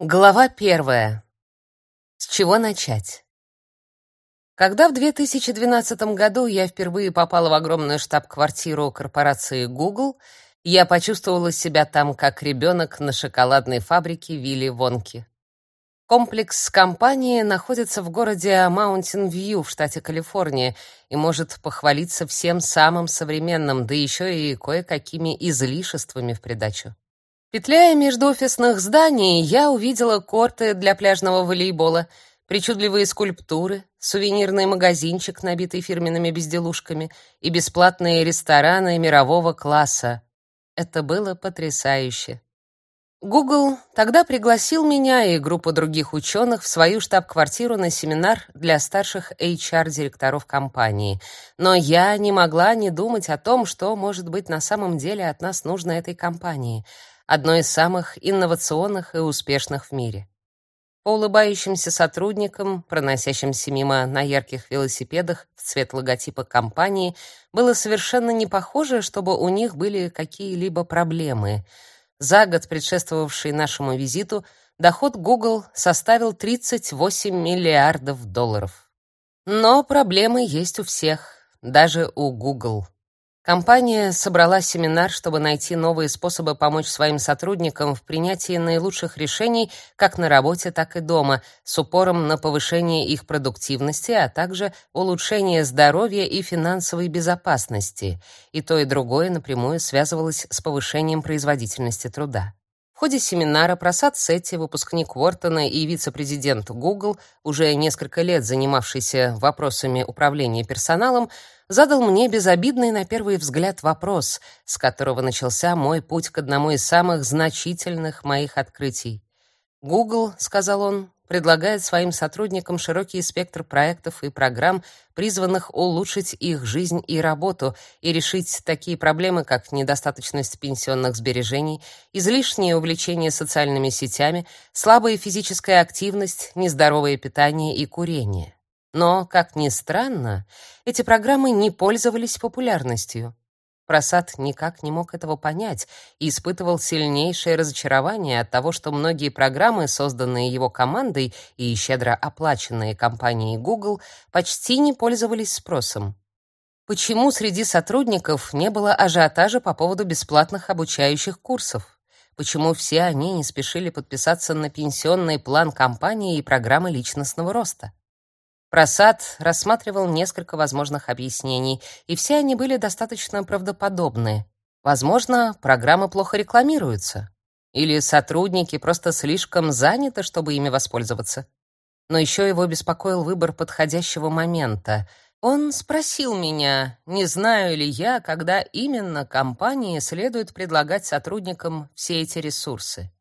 Глава первая. С чего начать? Когда в 2012 году я впервые попала в огромную штаб-квартиру корпорации Google, я почувствовала себя там как ребенок на шоколадной фабрике Вилли Вонки. Комплекс компании находится в городе Маунтин-Вью в штате Калифорния и может похвалиться всем самым современным, да еще и кое-какими излишествами в придачу. Петляя между офисных зданий, я увидела корты для пляжного волейбола, причудливые скульптуры, сувенирный магазинчик, набитый фирменными безделушками, и бесплатные рестораны мирового класса. Это было потрясающе. Google тогда пригласил меня и группу других ученых в свою штаб-квартиру на семинар для старших HR-директоров компании. Но я не могла не думать о том, что, может быть, на самом деле от нас нужно этой компании — одной из самых инновационных и успешных в мире. По улыбающимся сотрудникам, проносящимся мимо на ярких велосипедах в цвет логотипа компании, было совершенно не похоже, чтобы у них были какие-либо проблемы. За год, предшествовавший нашему визиту, доход Google составил 38 миллиардов долларов. Но проблемы есть у всех, даже у Google. Компания собрала семинар, чтобы найти новые способы помочь своим сотрудникам в принятии наилучших решений как на работе, так и дома, с упором на повышение их продуктивности, а также улучшение здоровья и финансовой безопасности. И то, и другое напрямую связывалось с повышением производительности труда. В ходе семинара Прасад Сетти, выпускник Уортона и вице-президент Google, уже несколько лет занимавшийся вопросами управления персоналом, задал мне безобидный на первый взгляд вопрос, с которого начался мой путь к одному из самых значительных моих открытий. Google, сказал он, предлагает своим сотрудникам широкий спектр проектов и программ, призванных улучшить их жизнь и работу и решить такие проблемы, как недостаточность пенсионных сбережений, излишнее увлечение социальными сетями, слабая физическая активность, нездоровое питание и курение. Но, как ни странно, эти программы не пользовались популярностью. Просад никак не мог этого понять и испытывал сильнейшее разочарование от того, что многие программы, созданные его командой и щедро оплаченные компанией Google, почти не пользовались спросом. Почему среди сотрудников не было ажиотажа по поводу бесплатных обучающих курсов? Почему все они не спешили подписаться на пенсионный план компании и программы личностного роста? Просад рассматривал несколько возможных объяснений, и все они были достаточно правдоподобны. Возможно, программы плохо рекламируются, или сотрудники просто слишком заняты, чтобы ими воспользоваться. Но еще его беспокоил выбор подходящего момента. Он спросил меня, не знаю ли я, когда именно компании следует предлагать сотрудникам все эти ресурсы.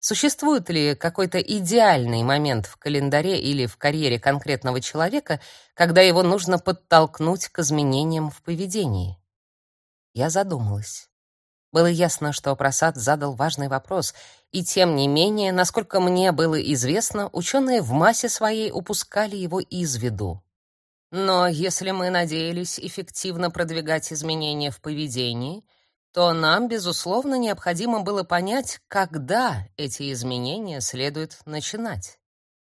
Существует ли какой-то идеальный момент в календаре или в карьере конкретного человека, когда его нужно подтолкнуть к изменениям в поведении? Я задумалась. Было ясно, что Прасад задал важный вопрос, и тем не менее, насколько мне было известно, ученые в массе своей упускали его из виду. Но если мы надеялись эффективно продвигать изменения в поведении — то нам, безусловно, необходимо было понять, когда эти изменения следует начинать.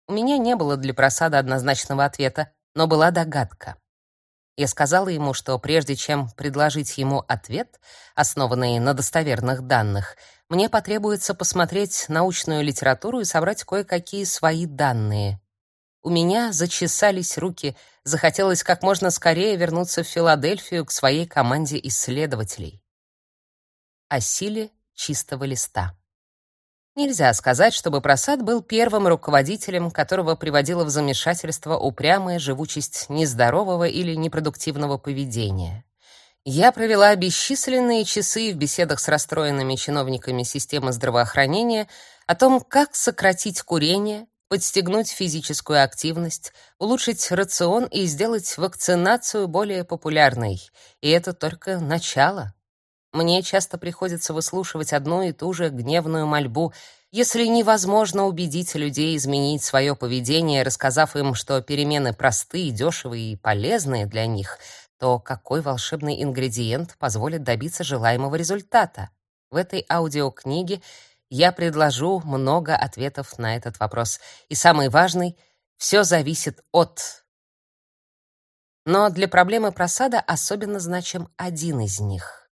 У меня не было для просада однозначного ответа, но была догадка. Я сказала ему, что прежде чем предложить ему ответ, основанный на достоверных данных, мне потребуется посмотреть научную литературу и собрать кое-какие свои данные. У меня зачесались руки, захотелось как можно скорее вернуться в Филадельфию к своей команде исследователей о силе чистого листа. Нельзя сказать, чтобы Просад был первым руководителем, которого приводила в замешательство упрямая живучесть нездорового или непродуктивного поведения. Я провела бесчисленные часы в беседах с расстроенными чиновниками системы здравоохранения о том, как сократить курение, подстегнуть физическую активность, улучшить рацион и сделать вакцинацию более популярной. И это только начало. Мне часто приходится выслушивать одну и ту же гневную мольбу. Если невозможно убедить людей изменить свое поведение, рассказав им, что перемены простые, дешевые и полезные для них, то какой волшебный ингредиент позволит добиться желаемого результата? В этой аудиокниге я предложу много ответов на этот вопрос. И самый важный — все зависит от... Но для проблемы просада особенно значим один из них.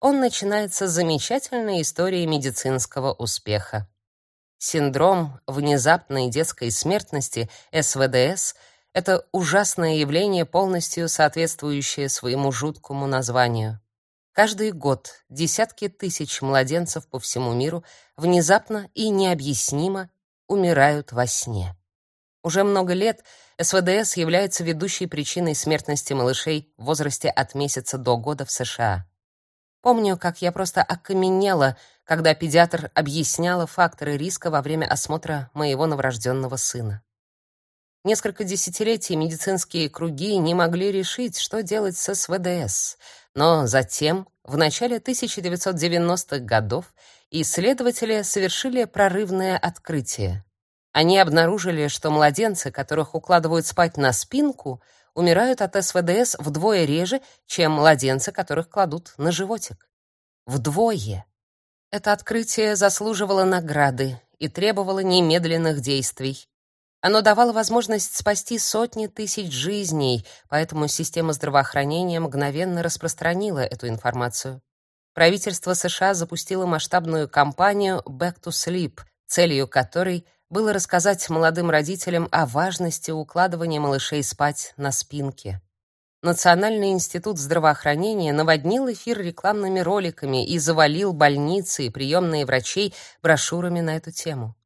Он начинается с замечательной истории медицинского успеха. Синдром внезапной детской смертности, СВДС, это ужасное явление, полностью соответствующее своему жуткому названию. Каждый год десятки тысяч младенцев по всему миру внезапно и необъяснимо умирают во сне. Уже много лет СВДС является ведущей причиной смертности малышей в возрасте от месяца до года в США. Помню, как я просто окаменела, когда педиатр объясняла факторы риска во время осмотра моего новорожденного сына. Несколько десятилетий медицинские круги не могли решить, что делать с СВДС, но затем, в начале 1990-х годов, исследователи совершили прорывное открытие. Они обнаружили, что младенцы, которых укладывают спать на спинку, умирают от СВДС вдвое реже, чем младенцы, которых кладут на животик. Вдвое. Это открытие заслуживало награды и требовало немедленных действий. Оно давало возможность спасти сотни тысяч жизней, поэтому система здравоохранения мгновенно распространила эту информацию. Правительство США запустило масштабную кампанию Back to Sleep, целью которой было рассказать молодым родителям о важности укладывания малышей спать на спинке. Национальный институт здравоохранения наводнил эфир рекламными роликами и завалил больницы и приемные врачей брошюрами на эту тему.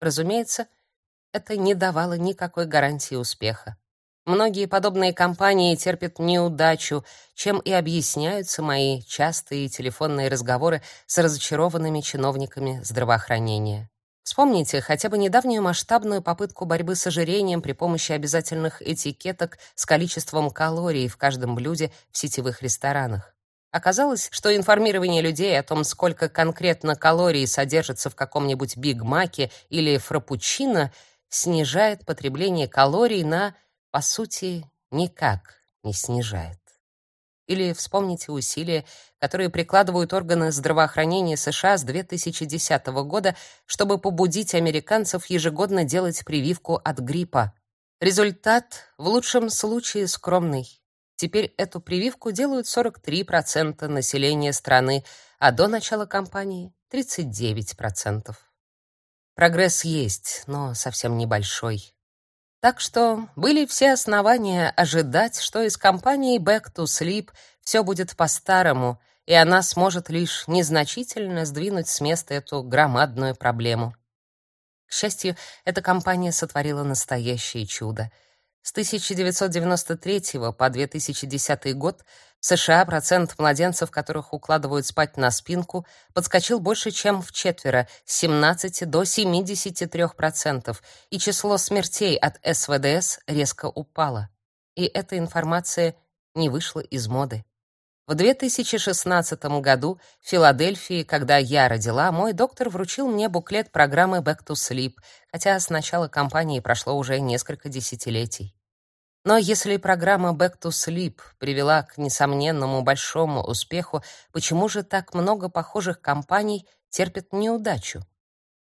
Разумеется, это не давало никакой гарантии успеха. Многие подобные компании терпят неудачу, чем и объясняются мои частые телефонные разговоры с разочарованными чиновниками здравоохранения. Вспомните хотя бы недавнюю масштабную попытку борьбы с ожирением при помощи обязательных этикеток с количеством калорий в каждом блюде в сетевых ресторанах. Оказалось, что информирование людей о том, сколько конкретно калорий содержится в каком-нибудь Биг Маке или фраппучино, снижает потребление калорий на, по сути, никак не снижает. Или вспомните усилия, которые прикладывают органы здравоохранения США с 2010 года, чтобы побудить американцев ежегодно делать прививку от гриппа. Результат в лучшем случае скромный. Теперь эту прививку делают 43% населения страны, а до начала кампании 39%. Прогресс есть, но совсем небольшой. Так что были все основания ожидать, что из компании Back to Sleep все будет по-старому, и она сможет лишь незначительно сдвинуть с места эту громадную проблему. К счастью, эта компания сотворила настоящее чудо — с 1993 по 2010 год в США процент младенцев, которых укладывают спать на спинку, подскочил больше, чем в четверо, с 17 до 73%, и число смертей от СВДС резко упало. И эта информация не вышла из моды. В 2016 году в Филадельфии, когда я родила, мой доктор вручил мне буклет программы Back to Sleep, хотя с начала кампании прошло уже несколько десятилетий. Но если программа Back to Sleep привела к несомненному большому успеху, почему же так много похожих компаний терпят неудачу?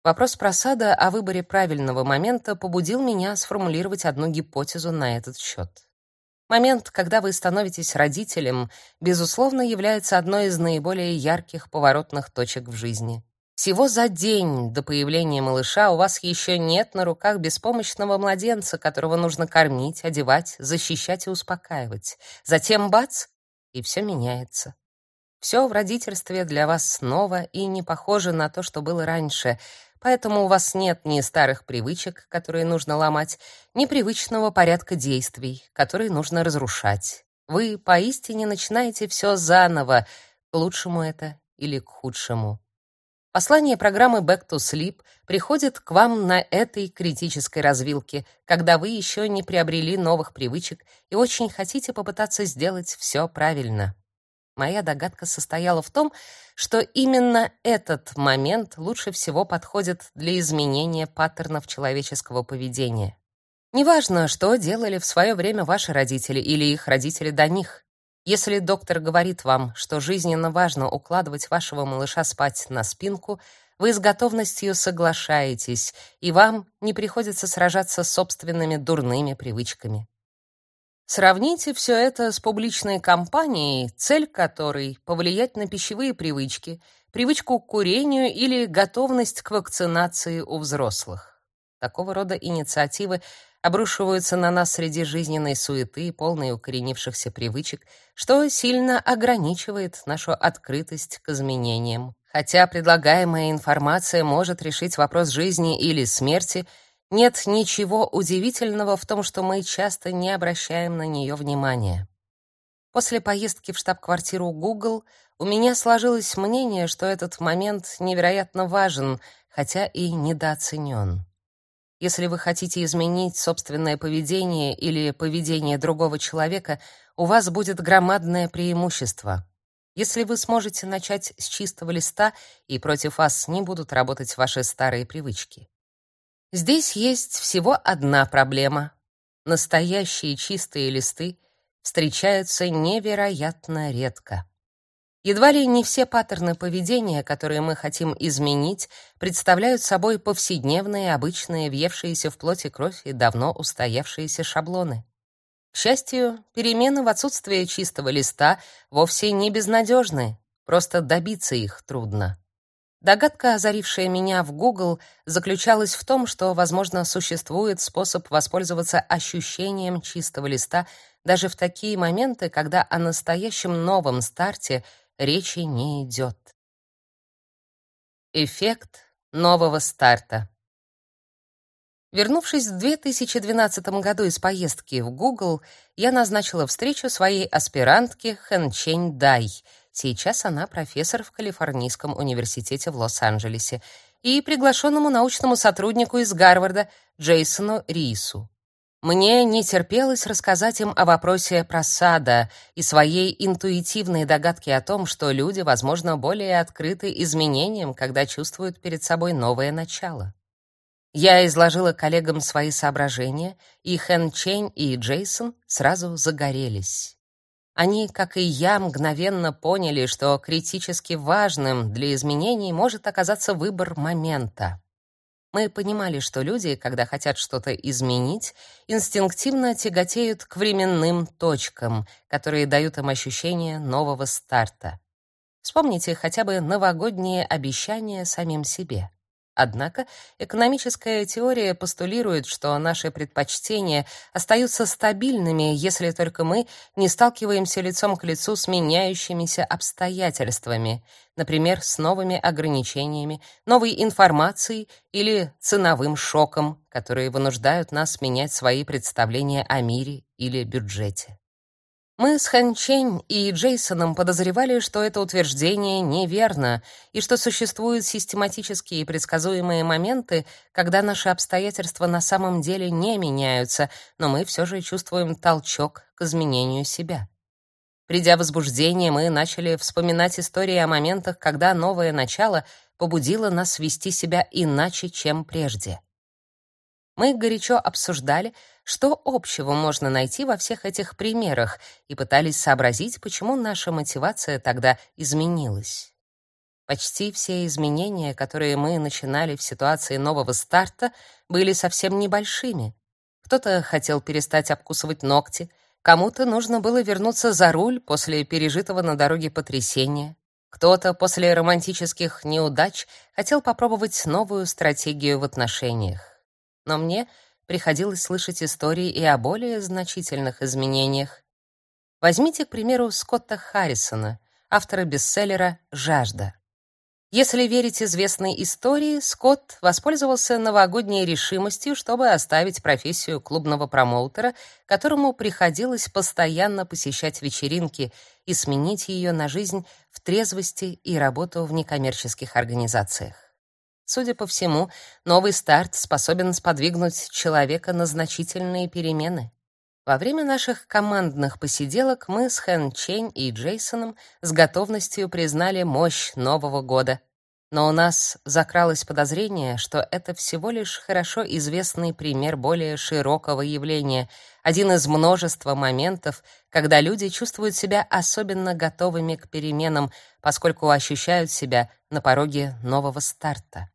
Вопрос просада о выборе правильного момента побудил меня сформулировать одну гипотезу на этот счет. Момент, когда вы становитесь родителем, безусловно, является одной из наиболее ярких поворотных точек в жизни. Всего за день до появления малыша у вас еще нет на руках беспомощного младенца, которого нужно кормить, одевать, защищать и успокаивать. Затем бац, и все меняется. Все в родительстве для вас снова и не похоже на то, что было раньше — Поэтому у вас нет ни старых привычек, которые нужно ломать, ни привычного порядка действий, которые нужно разрушать. Вы поистине начинаете все заново, к лучшему это или к худшему. Послание программы Back to Sleep приходит к вам на этой критической развилке, когда вы еще не приобрели новых привычек и очень хотите попытаться сделать все правильно. Моя догадка состояла в том, что именно этот момент лучше всего подходит для изменения паттернов человеческого поведения. Неважно, что делали в свое время ваши родители или их родители до них. Если доктор говорит вам, что жизненно важно укладывать вашего малыша спать на спинку, вы с готовностью соглашаетесь, и вам не приходится сражаться с собственными дурными привычками. Сравните все это с публичной кампанией, цель которой — повлиять на пищевые привычки, привычку к курению или готовность к вакцинации у взрослых. Такого рода инициативы обрушиваются на нас среди жизненной суеты, полной укоренившихся привычек, что сильно ограничивает нашу открытость к изменениям. Хотя предлагаемая информация может решить вопрос жизни или смерти — нет ничего удивительного в том, что мы часто не обращаем на нее внимания. После поездки в штаб-квартиру Google у меня сложилось мнение, что этот момент невероятно важен, хотя и недооценен. Если вы хотите изменить собственное поведение или поведение другого человека, у вас будет громадное преимущество. Если вы сможете начать с чистого листа, и против вас не будут работать ваши старые привычки. Здесь есть всего одна проблема. Настоящие чистые листы встречаются невероятно редко. Едва ли не все паттерны поведения, которые мы хотим изменить, представляют собой повседневные, обычные, въевшиеся в плоть и кровь и давно устоявшиеся шаблоны. К счастью, перемены в отсутствие чистого листа вовсе не безнадежны, просто добиться их трудно. Догадка, озарившая меня в Google, заключалась в том, что, возможно, существует способ воспользоваться ощущением чистого листа даже в такие моменты, когда о настоящем новом старте речи не идет. Эффект нового старта. Вернувшись в 2012 году из поездки в Google, я назначила встречу своей аспирантке Хэн Чэнь Дай — Сейчас она профессор в Калифорнийском университете в Лос-Анджелесе и приглашенному научному сотруднику из Гарварда Джейсону Рису. Мне не терпелось рассказать им о вопросе просада и своей интуитивной догадке о том, что люди, возможно, более открыты изменениям, когда чувствуют перед собой новое начало. Я изложила коллегам свои соображения, и Хэн Чэнь и Джейсон сразу загорелись. Они, как и я, мгновенно поняли, что критически важным для изменений может оказаться выбор момента. Мы понимали, что люди, когда хотят что-то изменить, инстинктивно тяготеют к временным точкам, которые дают им ощущение нового старта. Вспомните хотя бы новогодние обещания самим себе. Однако экономическая теория постулирует, что наши предпочтения остаются стабильными, если только мы не сталкиваемся лицом к лицу с меняющимися обстоятельствами, например, с новыми ограничениями, новой информацией или ценовым шоком, которые вынуждают нас менять свои представления о мире или бюджете. Мы с Чэнь и Джейсоном подозревали, что это утверждение неверно и что существуют систематические и предсказуемые моменты, когда наши обстоятельства на самом деле не меняются, но мы все же чувствуем толчок к изменению себя. Придя в возбуждение, мы начали вспоминать истории о моментах, когда новое начало побудило нас вести себя иначе, чем прежде. Мы горячо обсуждали, что общего можно найти во всех этих примерах, и пытались сообразить, почему наша мотивация тогда изменилась. Почти все изменения, которые мы начинали в ситуации нового старта, были совсем небольшими. Кто-то хотел перестать обкусывать ногти, кому-то нужно было вернуться за руль после пережитого на дороге потрясения. Кто-то после романтических неудач хотел попробовать новую стратегию в отношениях но мне приходилось слышать истории и о более значительных изменениях. Возьмите, к примеру, Скотта Харрисона, автора бестселлера «Жажда». Если верить известной истории, Скотт воспользовался новогодней решимостью, чтобы оставить профессию клубного промоутера, которому приходилось постоянно посещать вечеринки, и сменить ее на жизнь в трезвости и работу в некоммерческих организациях. Судя по всему, новый старт способен сподвигнуть человека на значительные перемены. Во время наших командных посиделок мы с Хэн Чень и Джейсоном с готовностью признали мощь Нового года. Но у нас закралось подозрение, что это всего лишь хорошо известный пример более широкого явления, один из множества моментов, когда люди чувствуют себя особенно готовыми к переменам, поскольку ощущают себя на пороге нового старта.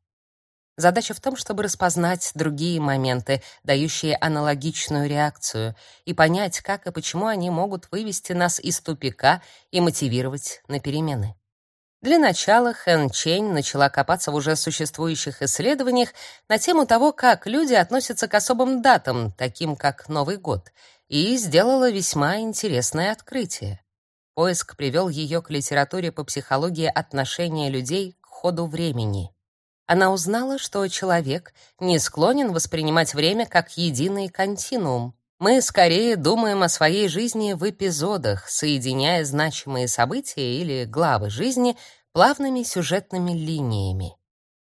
Задача в том, чтобы распознать другие моменты, дающие аналогичную реакцию, и понять, как и почему они могут вывести нас из тупика и мотивировать на перемены. Для начала Хэн Чень начала копаться в уже существующих исследованиях на тему того, как люди относятся к особым датам, таким как Новый год, и сделала весьма интересное открытие. Поиск привел ее к литературе по психологии отношения людей к ходу времени. Она узнала, что человек не склонен воспринимать время как единый континуум, мы скорее думаем о своей жизни в эпизодах, соединяя значимые события или главы жизни плавными сюжетными линиями.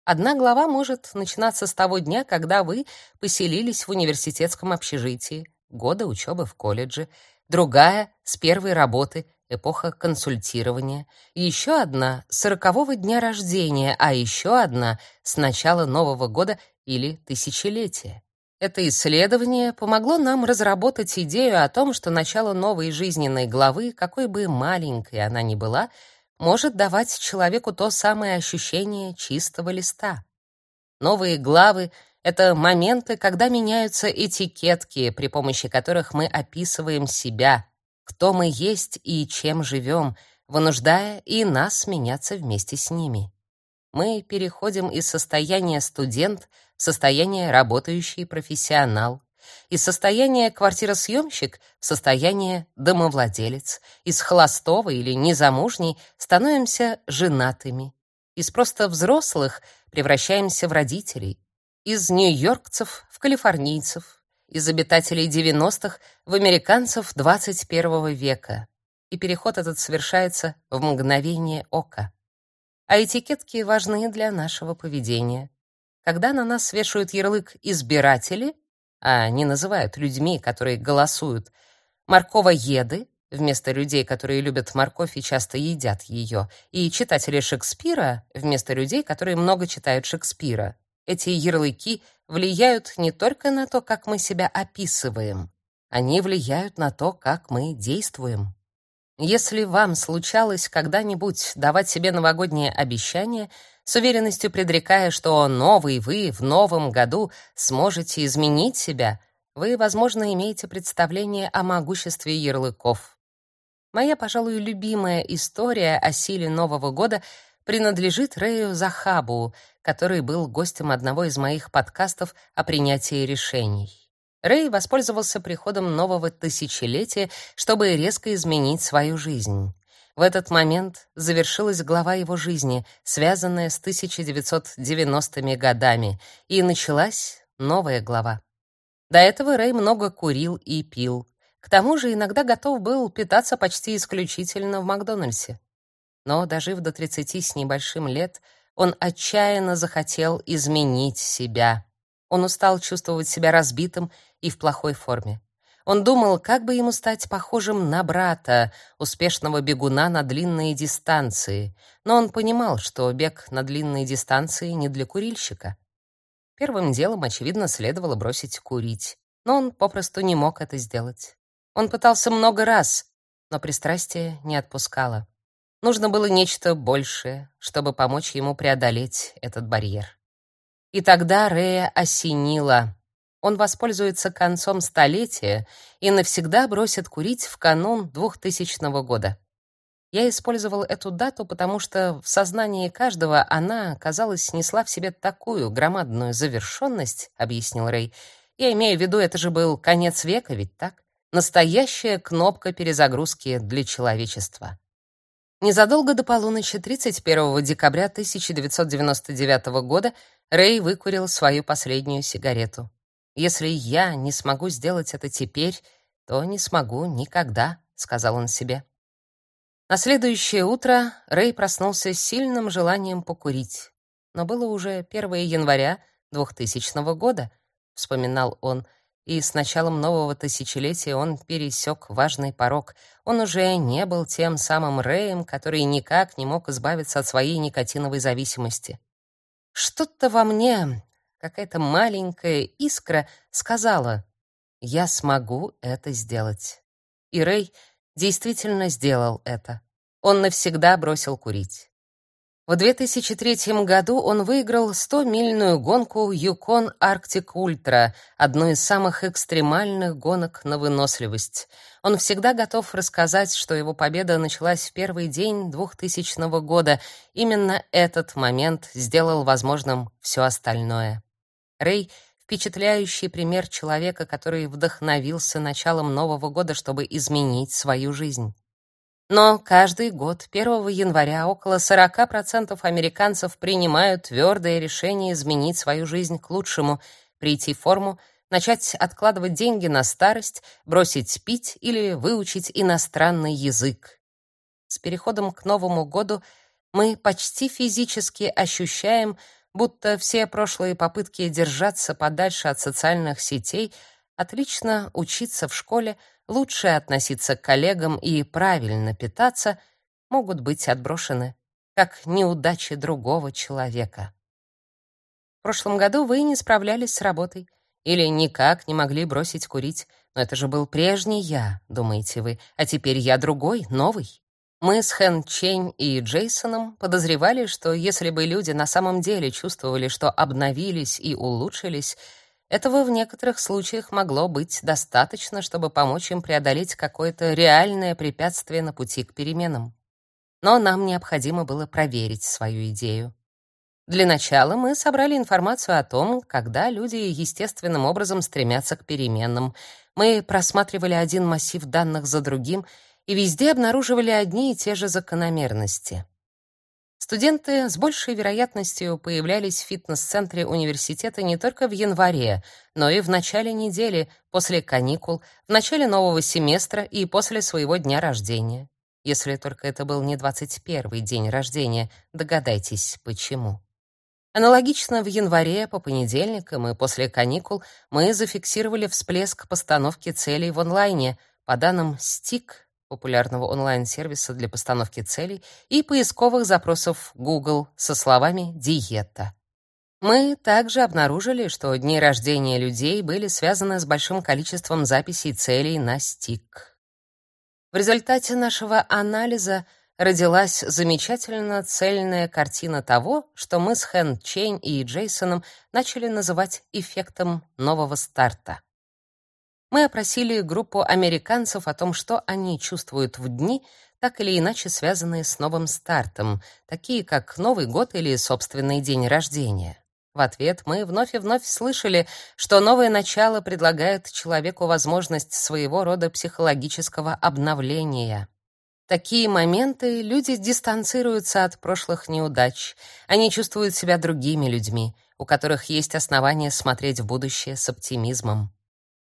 Одна глава может начинаться с того дня, когда вы поселились в университетском общежитии, года учебы в колледже, другая — с первой работы, эпоха консультирования, еще одна — сорокового дня рождения, а еще одна — с начала Нового года или тысячелетия. Это исследование помогло нам разработать идею о том, что начало новой жизненной главы, какой бы маленькой она ни была, может давать человеку то самое ощущение чистого листа. Новые главы — это моменты, когда меняются этикетки, при помощи которых мы описываем себя, кто мы есть и чем живем, вынуждая и нас меняться вместе с ними. Мы переходим из состояния студент состояние работающий профессионал, из состояния квартиросъемщик в состояние домовладелец, из холостого или незамужней становимся женатыми, из просто взрослых превращаемся в родителей, из нью-йоркцев в калифорнийцев, из обитателей 90-х в американцев 21 века. И переход этот совершается в мгновение ока. А этикетки важны для нашего поведения. Когда на нас вешают ярлык «избиратели», а не называют людьми, которые голосуют, «морковоеды», вместо людей, которые любят морковь и часто едят ее, и читатели Шекспира вместо людей, которые много читают Шекспира. Эти ярлыки влияют не только на то, как мы себя описываем, они влияют на то, как мы действуем. Если вам случалось когда-нибудь давать себе новогодние обещания, с уверенностью предрекая, что новый вы в новом году сможете изменить себя, вы, возможно, имеете представление о могуществе ярлыков. Моя, пожалуй, любимая история о силе Нового года принадлежит Рэю Захабу, который был гостем одного из моих подкастов о принятии решений. Рэй воспользовался приходом нового тысячелетия, чтобы резко изменить свою жизнь. В этот момент завершилась глава его жизни, связанная с 1990-ми годами, и началась новая глава. До этого Рэй много курил и пил. К тому же иногда готов был питаться почти исключительно в Макдональдсе. Но, дожив до 30 с небольшим лет, он отчаянно захотел изменить себя. Он устал чувствовать себя разбитым и в плохой форме. Он думал, как бы ему стать похожим на брата, успешного бегуна на длинные дистанции, но он понимал, что бег на длинные дистанции не для курильщика. Первым делом, очевидно, следовало бросить курить, но он попросту не мог это сделать. Он пытался много раз, но пристрастие не отпускало. Нужно было нечто большее, чтобы помочь ему преодолеть этот барьер. И тогда Рея осенила он воспользуется концом столетия и навсегда бросит курить в канун 2000 года. Я использовал эту дату, потому что в сознании каждого она, казалось, несла в себе такую громадную завершенность, объяснил Рэй. Я имею в виду, это же был конец века, ведь так? Настоящая кнопка перезагрузки для человечества. Незадолго до полуночи 31 декабря 1999 года Рэй выкурил свою последнюю сигарету. Если я не смогу сделать это теперь, то не смогу никогда, сказал он себе. На следующее утро Рэй проснулся с сильным желанием покурить. Но было уже 1 января 2000 года, вспоминал он, и с началом нового тысячелетия он пересек важный порог. Он уже не был тем самым Рэем, который никак не мог избавиться от своей никотиновой зависимости. Что-то во мне, какая-то маленькая искра сказала: "Я смогу это сделать". И Рэй действительно сделал это. Он навсегда бросил курить. В 2003 году он выиграл 100-мильную гонку Yukon Arctic Ultra, одну из самых экстремальных гонок на выносливость. Он всегда готов рассказать, что его победа началась в первый день 2000 года. Именно этот момент сделал возможным все остальное. Рэй впечатляющий пример человека, который вдохновился началом Нового года, чтобы изменить свою жизнь. Но каждый год 1 января около 40% американцев принимают твердое решение изменить свою жизнь к лучшему, прийти в форму, начать откладывать деньги на старость, бросить пить или выучить иностранный язык. С переходом к Новому году мы почти физически ощущаем, будто все прошлые попытки держаться подальше от социальных сетей, отлично учиться в школе, лучше относиться к коллегам и правильно питаться могут быть отброшены как неудачи другого человека. В прошлом году вы не справлялись с работой или никак не могли бросить курить, но это же был прежний я, думаете вы, а теперь я другой, новый. Мы с Хэн Чень и Джейсоном подозревали, что если бы люди на самом деле чувствовали, что обновились и улучшились, этого в некоторых случаях могло быть достаточно, чтобы помочь им преодолеть какое-то реальное препятствие на пути к переменам. Но нам необходимо было проверить свою идею. Для начала мы собрали информацию о том, когда люди естественным образом стремятся к переменам. Мы просматривали один массив данных за другим и везде обнаруживали одни и те же закономерности. Студенты с большей вероятностью появлялись в фитнес-центре университета не только в январе, но и в начале недели, после каникул, в начале нового семестра и после своего дня рождения. Если только это был не 21-й день рождения, догадайтесь, почему. Аналогично в январе, по понедельникам и после каникул мы зафиксировали всплеск постановки целей в онлайне. По данным СТИК, популярного онлайн-сервиса для постановки целей, и поисковых запросов Google со словами «диета». Мы также обнаружили, что дни рождения людей были связаны с большим количеством записей целей на стик. В результате нашего анализа родилась замечательно цельная картина того, что мы с Хэн Чейн и Джейсоном начали называть эффектом нового старта. Мы опросили группу американцев о том, что они чувствуют в дни, так или иначе связанные с новым стартом, такие как Новый год или собственный день рождения. В ответ мы вновь и вновь слышали, что новое начало предлагает человеку возможность своего рода психологического обновления. такие моменты люди дистанцируются от прошлых неудач. Они чувствуют себя другими людьми, у которых есть основания смотреть в будущее с оптимизмом.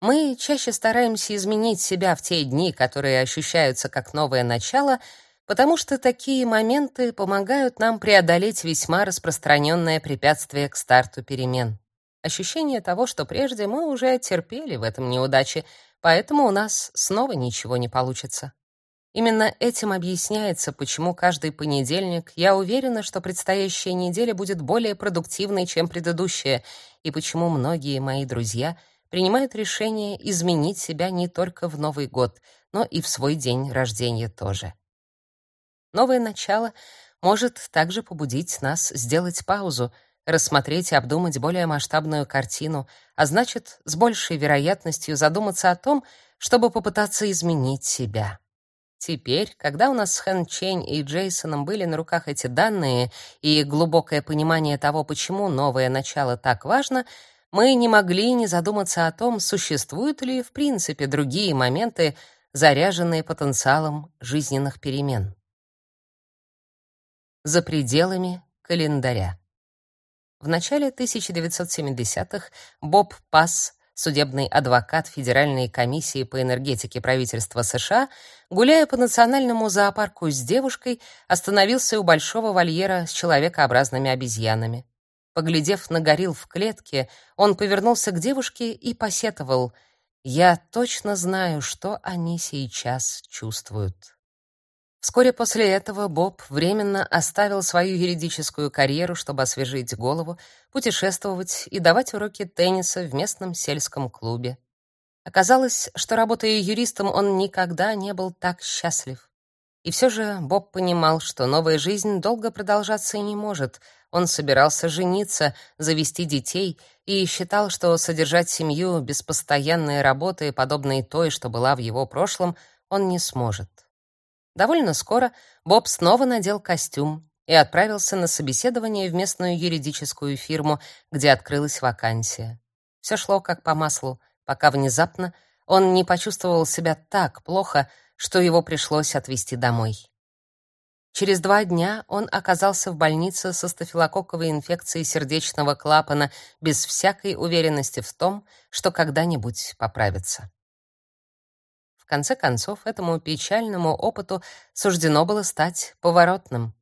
Мы чаще стараемся изменить себя в те дни, которые ощущаются как новое начало, потому что такие моменты помогают нам преодолеть весьма распространенное препятствие к старту перемен. Ощущение того, что прежде мы уже терпели в этом неудаче, поэтому у нас снова ничего не получится. Именно этим объясняется, почему каждый понедельник я уверена, что предстоящая неделя будет более продуктивной, чем предыдущая, и почему многие мои друзья — принимают решение изменить себя не только в Новый год, но и в свой день рождения тоже. Новое начало может также побудить нас сделать паузу, рассмотреть и обдумать более масштабную картину, а значит, с большей вероятностью задуматься о том, чтобы попытаться изменить себя. Теперь, когда у нас с Хэн Чень и Джейсоном были на руках эти данные и глубокое понимание того, почему новое начало так важно, мы не могли не задуматься о том, существуют ли в принципе другие моменты, заряженные потенциалом жизненных перемен. За пределами календаря. В начале 1970-х Боб Пасс, судебный адвокат Федеральной комиссии по энергетике правительства США, гуляя по национальному зоопарку с девушкой, остановился у большого вольера с человекообразными обезьянами. Поглядев на горилл в клетке, он повернулся к девушке и посетовал: "Я точно знаю, что они сейчас чувствуют". Вскоре после этого Боб временно оставил свою юридическую карьеру, чтобы освежить голову, путешествовать и давать уроки тенниса в местном сельском клубе. Оказалось, что работая юристом, он никогда не был так счастлив. И все же Боб понимал, что новая жизнь долго продолжаться не может. Он собирался жениться, завести детей и считал, что содержать семью без постоянной работы, подобной той, что была в его прошлом, он не сможет. Довольно скоро Боб снова надел костюм и отправился на собеседование в местную юридическую фирму, где открылась вакансия. Все шло как по маслу, пока внезапно он не почувствовал себя так плохо, что его пришлось отвезти домой. Через два дня он оказался в больнице со стафилококковой инфекцией сердечного клапана без всякой уверенности в том, что когда-нибудь поправится. В конце концов, этому печальному опыту суждено было стать поворотным.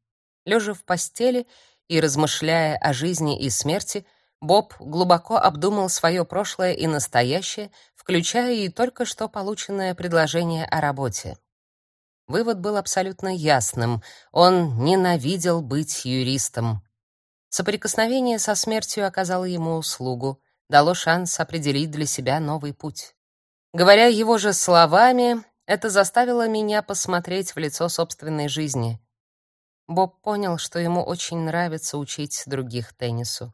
Лежа в постели и размышляя о жизни и смерти, Боб глубоко обдумал свое прошлое и настоящее, включая и только что полученное предложение о работе. Вывод был абсолютно ясным. Он ненавидел быть юристом. Соприкосновение со смертью оказало ему услугу, дало шанс определить для себя новый путь. Говоря его же словами, это заставило меня посмотреть в лицо собственной жизни. Боб понял, что ему очень нравится учить других теннису.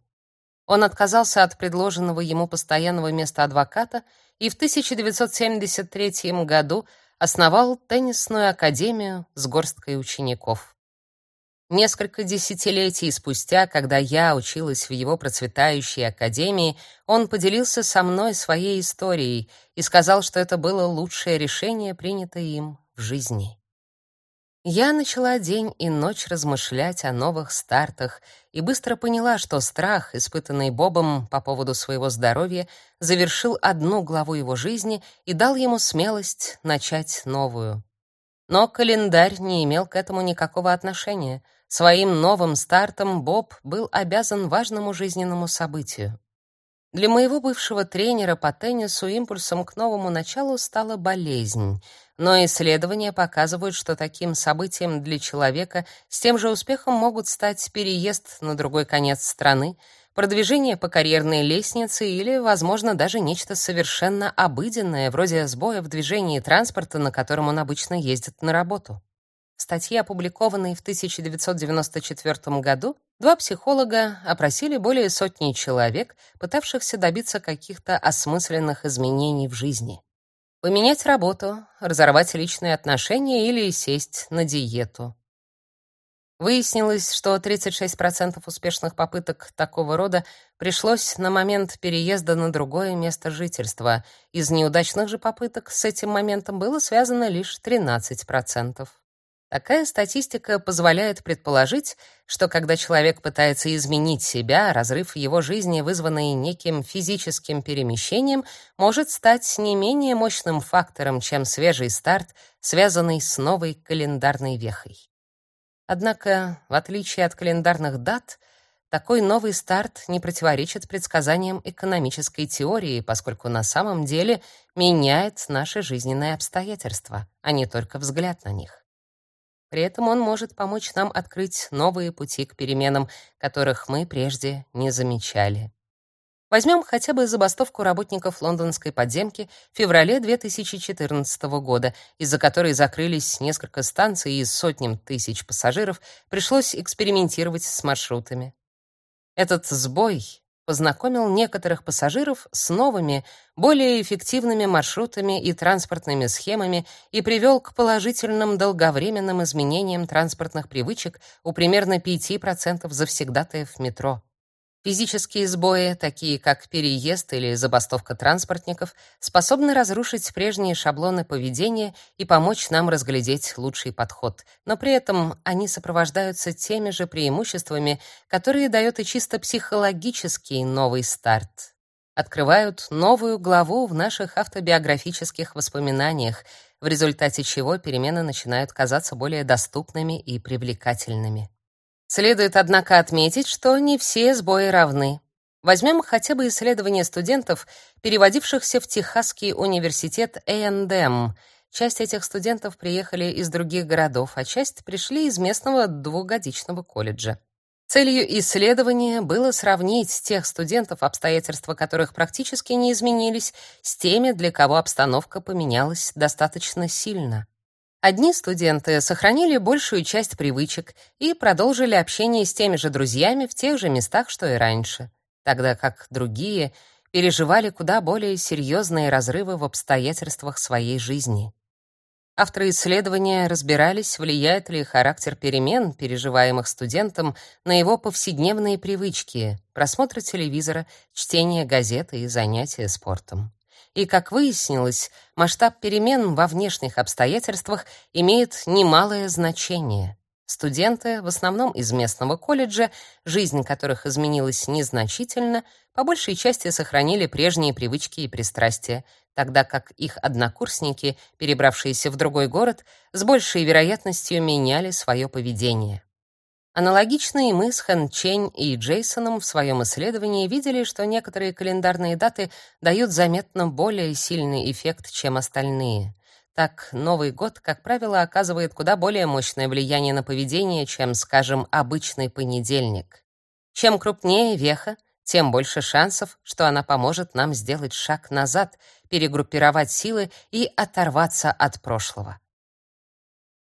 Он отказался от предложенного ему постоянного места адвоката и в 1973 году основал теннисную академию с горсткой учеников. Несколько десятилетий спустя, когда я училась в его процветающей академии, он поделился со мной своей историей и сказал, что это было лучшее решение, принятое им в жизни. Я начала день и ночь размышлять о новых стартах и быстро поняла, что страх, испытанный Бобом по поводу своего здоровья, завершил одну главу его жизни и дал ему смелость начать новую. Но календарь не имел к этому никакого отношения — Своим новым стартом Боб был обязан важному жизненному событию. Для моего бывшего тренера по теннису импульсом к новому началу стала болезнь, но исследования показывают, что таким событием для человека с тем же успехом могут стать переезд на другой конец страны, продвижение по карьерной лестнице или, возможно, даже нечто совершенно обыденное, вроде сбоя в движении транспорта, на котором он обычно ездит на работу. В статье, опубликованной в 1994 году, два психолога опросили более сотни человек, пытавшихся добиться каких-то осмысленных изменений в жизни. Поменять работу, разорвать личные отношения или сесть на диету. Выяснилось, что 36% успешных попыток такого рода пришлось на момент переезда на другое место жительства. Из неудачных же попыток с этим моментом было связано лишь 13%. Такая статистика позволяет предположить, что когда человек пытается изменить себя, разрыв его жизни, вызванный неким физическим перемещением, может стать не менее мощным фактором, чем свежий старт, связанный с новой календарной вехой. Однако, в отличие от календарных дат, такой новый старт не противоречит предсказаниям экономической теории, поскольку на самом деле меняет наши жизненные обстоятельства, а не только взгляд на них. При этом он может помочь нам открыть новые пути к переменам, которых мы прежде не замечали. Возьмем хотя бы забастовку работников лондонской подземки в феврале 2014 года, из-за которой закрылись несколько станций и сотням тысяч пассажиров пришлось экспериментировать с маршрутами. Этот сбой познакомил некоторых пассажиров с новыми, более эффективными маршрутами и транспортными схемами и привел к положительным долговременным изменениям транспортных привычек у примерно 5% завсегдатаев метро. Физические сбои, такие как переезд или забастовка транспортников, способны разрушить прежние шаблоны поведения и помочь нам разглядеть лучший подход. Но при этом они сопровождаются теми же преимуществами, которые дает и чисто психологический новый старт. Открывают новую главу в наших автобиографических воспоминаниях, в результате чего перемены начинают казаться более доступными и привлекательными. Следует, однако, отметить, что не все сбои равны. Возьмем хотя бы исследования студентов, переводившихся в Техасский университет A&M. часть этих студентов приехали из других городов, а часть пришли из местного двухгодичного колледжа. Целью исследования было сравнить тех студентов, обстоятельства которых практически не изменились, с теми, для кого обстановка поменялась достаточно сильно. Одни студенты сохранили большую часть привычек и продолжили общение с теми же друзьями в тех же местах, что и раньше, тогда как другие переживали куда более серьезные разрывы в обстоятельствах своей жизни. Авторы исследования разбирались, влияет ли характер перемен, переживаемых студентом, на его повседневные привычки: просмотр телевизора, чтение газеты и занятия спортом. И, как выяснилось, масштаб перемен во внешних обстоятельствах имеет немалое значение. Студенты, в основном из местного колледжа, жизнь которых изменилась незначительно, по большей части сохранили прежние привычки и пристрастия, тогда как их однокурсники, перебравшиеся в другой город, с большей вероятностью меняли свое поведение. Аналогично и мы с Хэн Чень и Джейсоном в своем исследовании видели, что некоторые календарные даты дают заметно более сильный эффект, чем остальные. Так, Новый год, как правило, оказывает куда более мощное влияние на поведение, чем, скажем, обычный понедельник. Чем крупнее веха, тем больше шансов, что она поможет нам сделать шаг назад, перегруппировать силы и оторваться от прошлого.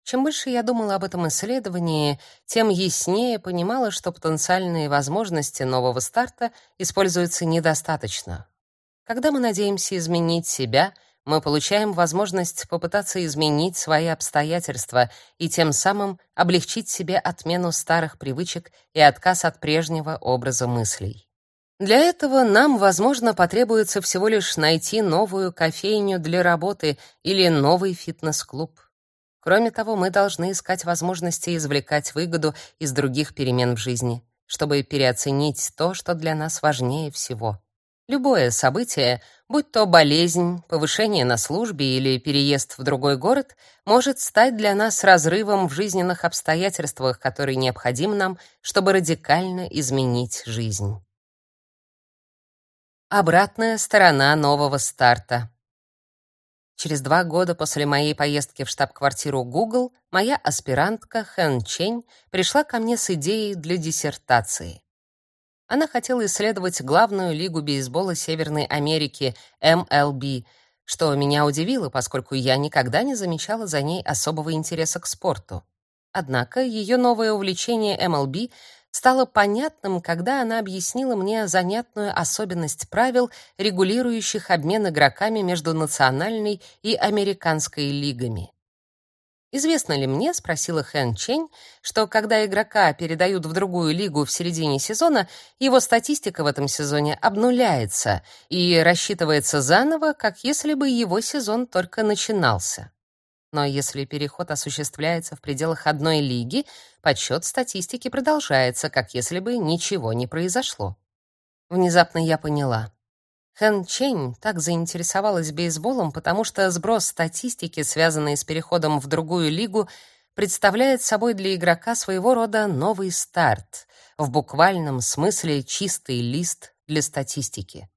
Чем больше я думала об этом исследовании, тем яснее понимала, что потенциальные возможности нового старта используются недостаточно. Когда мы надеемся изменить себя — мы получаем возможность попытаться изменить свои обстоятельства и тем самым облегчить себе отмену старых привычек и отказ от прежнего образа мыслей. Для этого нам, возможно, потребуется всего лишь найти новую кофейню для работы или новый фитнес-клуб. Кроме того, мы должны искать возможности извлекать выгоду из других перемен в жизни, чтобы переоценить то, что для нас важнее всего. Любое событие, будь то болезнь, повышение на службе или переезд в другой город, может стать для нас разрывом в жизненных обстоятельствах, который необходим нам, чтобы радикально изменить жизнь. Обратная сторона нового старта. Через два года после моей поездки в штаб-квартиру Google моя аспирантка Хэн Чень пришла ко мне с идеей для диссертации. Она хотела исследовать главную лигу бейсбола Северной Америки MLB, что меня удивило, поскольку я никогда не замечала за ней особого интереса к спорту. Однако ее новое увлечение MLB стало понятным, когда она объяснила мне занятную особенность правил, регулирующих обмен игроками между национальной и американской лигами. Известно ли мне, спросила Хэн Чень, что когда игрока передают в другую лигу в середине сезона, его статистика в этом сезоне обнуляется и рассчитывается заново, как если бы его сезон только начинался. Но если переход осуществляется в пределах одной лиги, подсчет статистики продолжается, как если бы ничего не произошло. Внезапно я поняла. Хэн Чэнь так заинтересовалась бейсболом, потому что сброс статистики, связанный с переходом в другую лигу, представляет собой для игрока своего рода новый старт, в буквальном смысле чистый лист для статистики.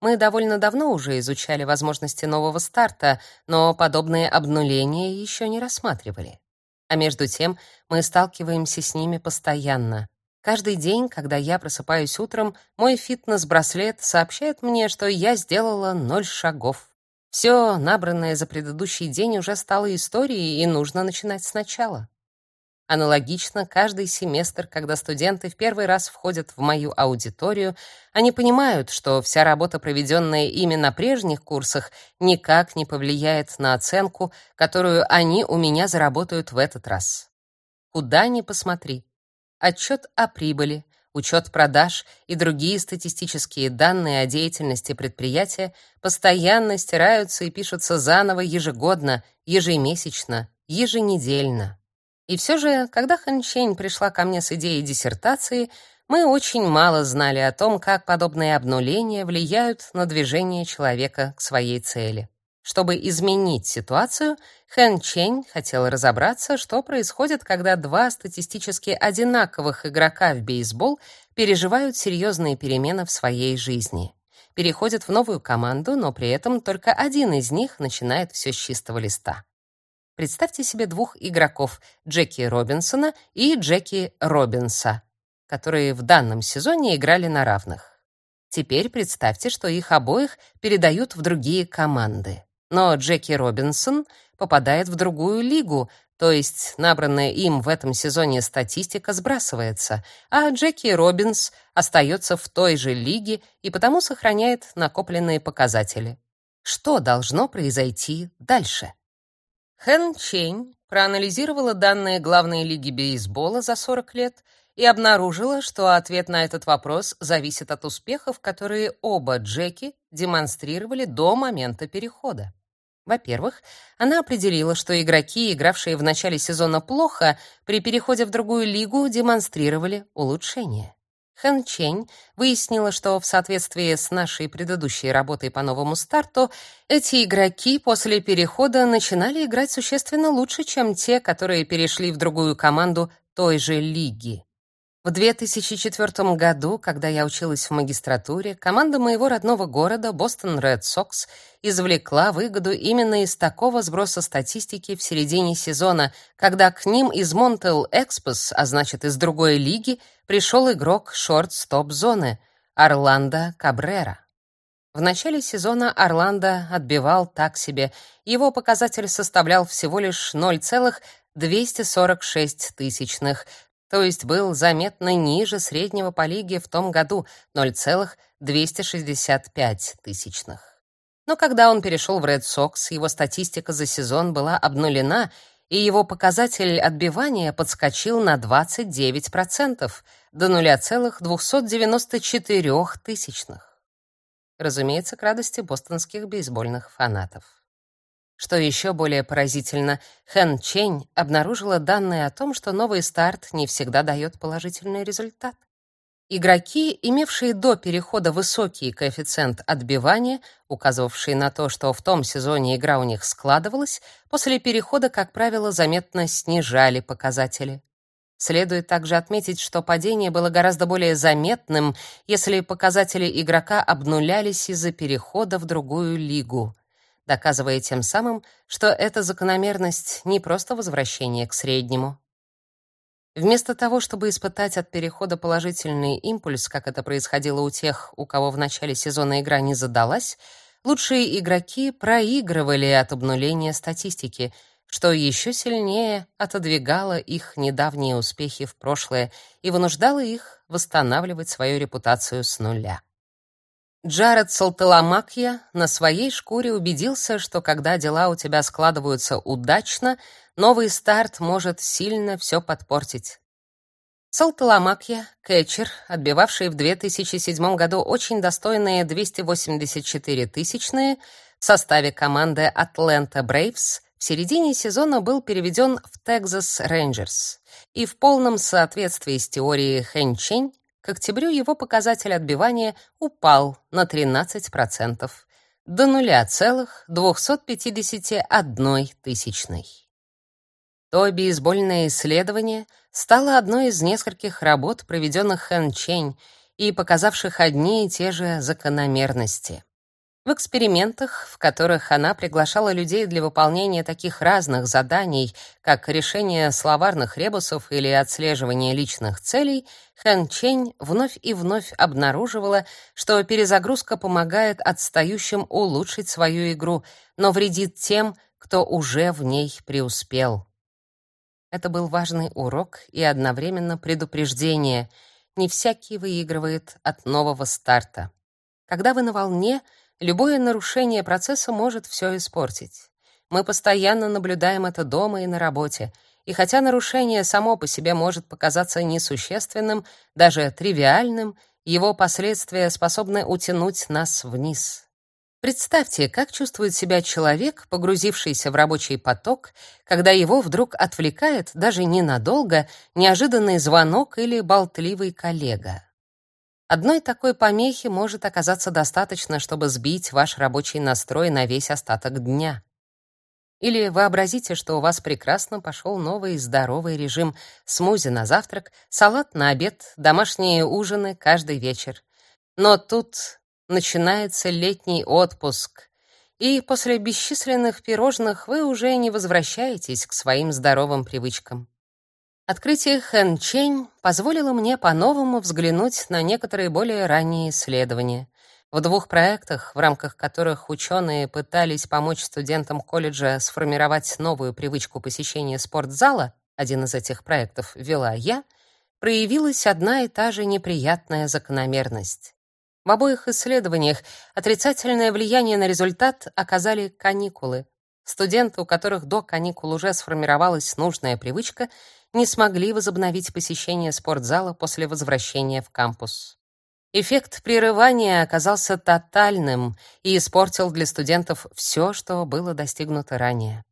Мы довольно давно уже изучали возможности нового старта, но подобные обнуления еще не рассматривали. А между тем мы сталкиваемся с ними постоянно. Каждый день, когда я просыпаюсь утром, мой фитнес-браслет сообщает мне, что я сделала ноль шагов. Все, набранное за предыдущий день, уже стало историей, и нужно начинать сначала. Аналогично, каждый семестр, когда студенты в первый раз входят в мою аудиторию, они понимают, что вся работа, проведенная ими на прежних курсах, никак не повлияет на оценку, которую они у меня заработают в этот раз. Куда ни посмотри, отчет о прибыли, учет продаж и другие статистические данные о деятельности предприятия постоянно стираются и пишутся заново ежегодно, ежемесячно, еженедельно. И все же, когда Ханчень пришла ко мне с идеей диссертации, мы очень мало знали о том, как подобные обнуления влияют на движение человека к своей цели. Чтобы изменить ситуацию, Хэн Чень хотел разобраться, что происходит, когда два статистически одинаковых игрока в бейсбол переживают серьезные перемены в своей жизни. переходят в новую команду, но при этом только один из них начинает все с чистого листа. Представьте себе двух игроков, Джеки Робинсона и Джеки Робинса, которые в данном сезоне играли на равных. Теперь представьте, что их обоих передают в другие команды. Но Джеки Робинсон попадает в другую лигу, то есть набранная им в этом сезоне статистика сбрасывается, а Джеки Робинс остается в той же лиге и потому сохраняет накопленные показатели. Что должно произойти дальше? Хэн Чень проанализировала данные главной лиги бейсбола за 40 лет и обнаружила, что ответ на этот вопрос зависит от успехов, которые оба Джеки демонстрировали до момента перехода. Во-первых, она определила, что игроки, игравшие в начале сезона плохо, при переходе в другую лигу демонстрировали улучшение. Хэн Чень выяснила, что в соответствии с нашей предыдущей работой по новому старту, эти игроки после перехода начинали играть существенно лучше, чем те, которые перешли в другую команду той же лиги. В 2004 году, когда я училась в магистратуре, команда моего родного города, Бостон Ред Сокс, извлекла выгоду именно из такого сброса статистики в середине сезона, когда к ним из Монтел Экспос, а значит из другой лиги, пришел игрок шорт-стоп-зоны Орландо Кабрера. В начале сезона Орландо отбивал так себе. Его показатель составлял всего лишь 0,246 тысячных, то есть был заметно ниже среднего по лиге в том году 0,265 тысячных. Но когда он перешел в Red Sox, его статистика за сезон была обнулена, и его показатель отбивания подскочил на 29% до 0,294 тысячных. Разумеется, к радости бостонских бейсбольных фанатов. Что еще более поразительно, Хэн Чень обнаружила данные о том, что новый старт не всегда дает положительный результат. Игроки, имевшие до перехода высокий коэффициент отбивания, указывавший на то, что в том сезоне игра у них складывалась, после перехода, как правило, заметно снижали показатели. Следует также отметить, что падение было гораздо более заметным, если показатели игрока обнулялись из-за перехода в другую лигу доказывая тем самым, что эта закономерность не просто возвращение к среднему. Вместо того, чтобы испытать от перехода положительный импульс, как это происходило у тех, у кого в начале сезона игра не задалась, лучшие игроки проигрывали от обнуления статистики, что еще сильнее отодвигало их недавние успехи в прошлое и вынуждало их восстанавливать свою репутацию с нуля. Джаред Салтыламакья на своей шкуре убедился, что когда дела у тебя складываются удачно, новый старт может сильно все подпортить. Салтыламакья, кетчер, отбивавший в 2007 году очень достойные 284 тысячные в составе команды Atlanta Braves, в середине сезона был переведен в Texas Rangers и в полном соответствии с теорией Хэн Чень к октябрю его показатель отбивания упал на 13%, до 0,251 тысячной. То бейсбольное исследование стало одной из нескольких работ, проведенных Хэн Чень и показавших одни и те же закономерности. В экспериментах, в которых она приглашала людей для выполнения таких разных заданий, как решение словарных ребусов или отслеживание личных целей, Хэн Чень вновь и вновь обнаруживала, что перезагрузка помогает отстающим улучшить свою игру, но вредит тем, кто уже в ней преуспел. Это был важный урок и одновременно предупреждение. Не всякий выигрывает от нового старта. Когда вы на волне — Любое нарушение процесса может все испортить. Мы постоянно наблюдаем это дома и на работе. И хотя нарушение само по себе может показаться несущественным, даже тривиальным, его последствия способны утянуть нас вниз. Представьте, как чувствует себя человек, погрузившийся в рабочий поток, когда его вдруг отвлекает даже ненадолго неожиданный звонок или болтливый коллега. Одной такой помехи может оказаться достаточно, чтобы сбить ваш рабочий настрой на весь остаток дня. Или вообразите, что у вас прекрасно пошел новый здоровый режим: смузи на завтрак, салат на обед, домашние ужины каждый вечер. Но тут начинается летний отпуск, и после бесчисленных пирожных вы уже не возвращаетесь к своим здоровым привычкам. Открытие Хэн Чэнь позволило мне по-новому взглянуть на некоторые более ранние исследования. В двух проектах, в рамках которых ученые пытались помочь студентам колледжа сформировать новую привычку посещения спортзала, один из этих проектов вела я, проявилась одна и та же неприятная закономерность. В обоих исследованиях отрицательное влияние на результат оказали каникулы. Студенты, у которых до каникул уже сформировалась нужная привычка, не смогли возобновить посещение спортзала после возвращения в кампус. Эффект прерывания оказался тотальным и испортил для студентов все, что было достигнуто ранее.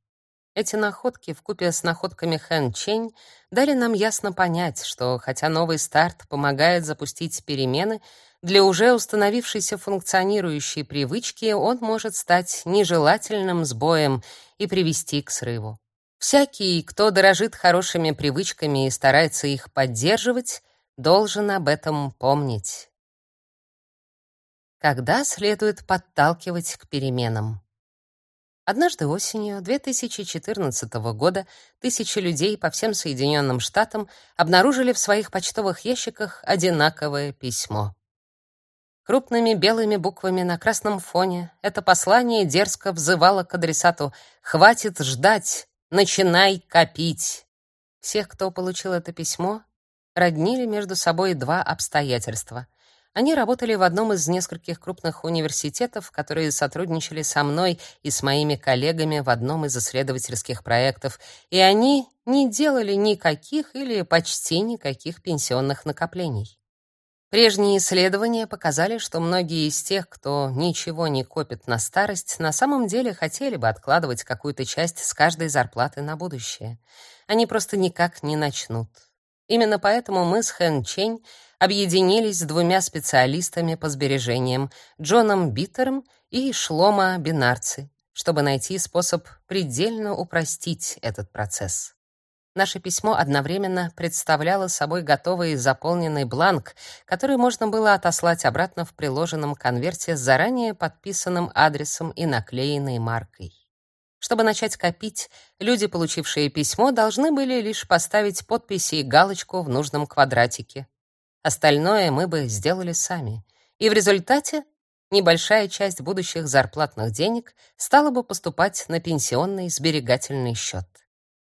Эти находки вкупе с находками Хэн Чень дали нам ясно понять, что хотя новый старт помогает запустить перемены, для уже установившейся функционирующей привычки он может стать нежелательным сбоем и привести к срыву. Всякий, кто дорожит хорошими привычками и старается их поддерживать, должен об этом помнить. Когда следует подталкивать к переменам? Однажды осенью 2014 года тысячи людей по всем Соединенным Штатам обнаружили в своих почтовых ящиках одинаковое письмо. Крупными белыми буквами на красном фоне это послание дерзко взывало к адресату «Хватит ждать! Начинай копить!» Всех, кто получил это письмо, роднили между собой два обстоятельства. Они работали в одном из нескольких крупных университетов, которые сотрудничали со мной и с моими коллегами в одном из исследовательских проектов, и они не делали никаких или почти никаких пенсионных накоплений. Прежние исследования показали, что многие из тех, кто ничего не копит на старость, на самом деле хотели бы откладывать какую-то часть с каждой зарплаты на будущее. Они просто никак не начнут. Именно поэтому мы с Хэн Чень объединились с двумя специалистами по сбережениям, Джоном Биттером и Шлома Бинарци, чтобы найти способ предельно упростить этот процесс. Наше письмо одновременно представляло собой готовый заполненный бланк, который можно было отослать обратно в приложенном конверте с заранее подписанным адресом и наклеенной маркой. Чтобы начать копить, люди, получившие письмо, должны были лишь поставить подписи и галочку в нужном квадратике. Остальное мы бы сделали сами. И в результате небольшая часть будущих зарплатных денег стала бы поступать на пенсионный сберегательный счет.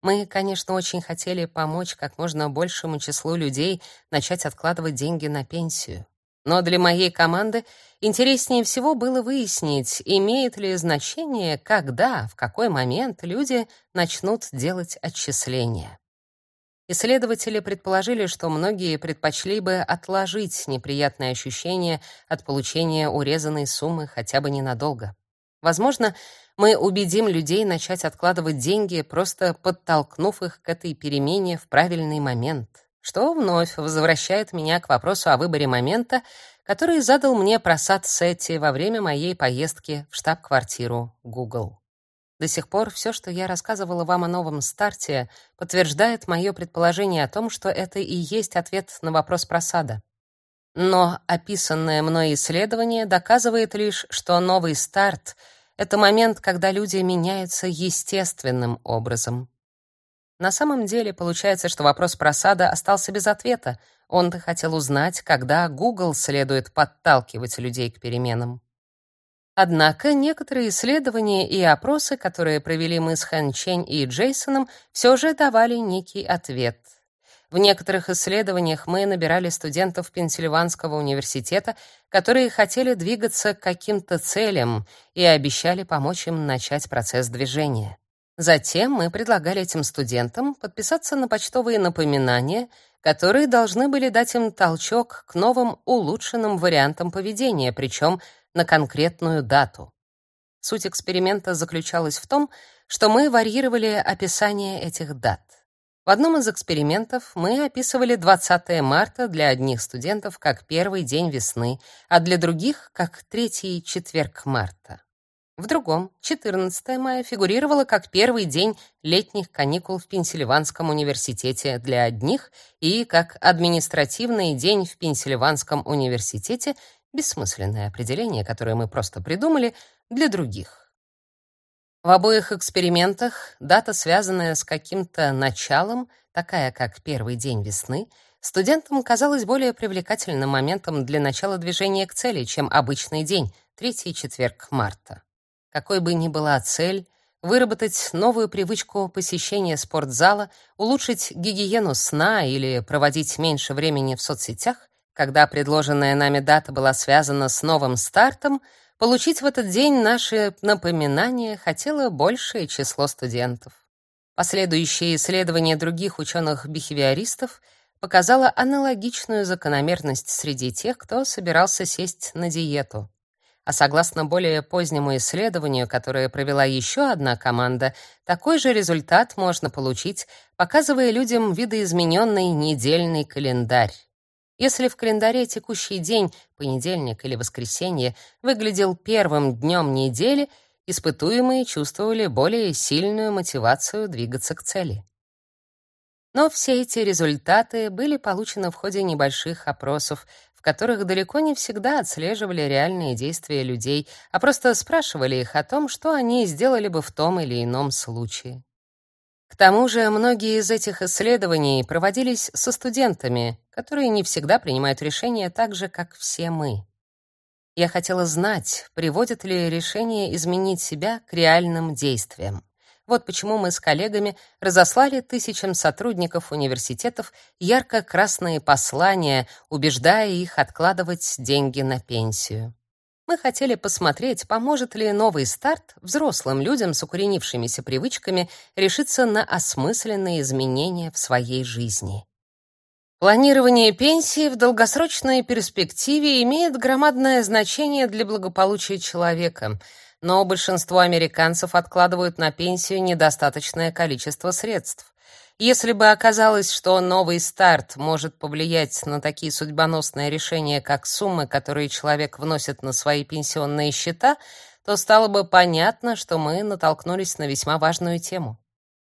Мы, конечно, очень хотели помочь как можно большему числу людей начать откладывать деньги на пенсию. Но для моей команды интереснее всего было выяснить, имеет ли значение, когда, в какой момент люди начнут делать отчисления. Исследователи предположили, что многие предпочли бы отложить неприятные ощущения от получения урезанной суммы хотя бы ненадолго. Возможно, мы убедим людей начать откладывать деньги, просто подтолкнув их к этой перемене в правильный момент. Что вновь возвращает меня к вопросу о выборе момента, который задал мне просад Сетти во время моей поездки в штаб-квартиру Google. До сих пор все, что я рассказывала вам о новом старте, подтверждает мое предположение о том, что это и есть ответ на вопрос просада. Но описанное мной исследование доказывает лишь, что новый старт — это момент, когда люди меняются естественным образом. На самом деле получается, что вопрос просада остался без ответа. Он-то хотел узнать, когда Google следует подталкивать людей к переменам. Однако некоторые исследования и опросы, которые провели мы с Хэн Чень и Джейсоном, все же давали некий ответ. В некоторых исследованиях мы набирали студентов Пенсильванского университета, которые хотели двигаться к каким-то целям и обещали помочь им начать процесс движения. Затем мы предлагали этим студентам подписаться на почтовые напоминания, которые должны были дать им толчок к новым улучшенным вариантам поведения, причем на конкретную дату. Суть эксперимента заключалась в том, что мы варьировали описание этих дат. В одном из экспериментов мы описывали 20 марта для одних студентов как первый день весны, а для других как третий четверг марта. В другом, 14 мая, фигурировало как первый день летних каникул в Пенсильванском университете для одних и как административный день в Пенсильванском университете Бессмысленное определение, которое мы просто придумали для других. В обоих экспериментах дата, связанная с каким-то началом, такая как первый день весны, студентам казалась более привлекательным моментом для начала движения к цели, чем обычный день, третий четверг марта. Какой бы ни была цель, выработать новую привычку посещения спортзала, улучшить гигиену сна или проводить меньше времени в соцсетях, когда предложенная нами дата была связана с новым стартом, получить в этот день наши напоминания хотело большее число студентов. Последующее исследование других ученых-бихевиористов показало аналогичную закономерность среди тех, кто собирался сесть на диету. А согласно более позднему исследованию, которое провела еще одна команда, такой же результат можно получить, показывая людям видоизмененный недельный календарь. Если в календаре текущий день, понедельник или воскресенье, выглядел первым днем недели, испытуемые чувствовали более сильную мотивацию двигаться к цели. Но все эти результаты были получены в ходе небольших опросов, которых далеко не всегда отслеживали реальные действия людей, а просто спрашивали их о том, что они сделали бы в том или ином случае. К тому же многие из этих исследований проводились со студентами, которые не всегда принимают решения так же, как все мы. Я хотела знать, приводит ли решение изменить себя к реальным действиям. Вот почему мы с коллегами разослали тысячам сотрудников университетов ярко-красные послания, убеждая их откладывать деньги на пенсию. Мы хотели посмотреть, поможет ли новый старт взрослым людям с укоренившимися привычками решиться на осмысленные изменения в своей жизни. Планирование пенсии в долгосрочной перспективе имеет громадное значение для благополучия человека — но большинство американцев откладывают на пенсию недостаточное количество средств. Если бы оказалось, что новый старт может повлиять на такие судьбоносные решения, как суммы, которые человек вносит на свои пенсионные счета, то стало бы понятно, что мы натолкнулись на весьма важную тему.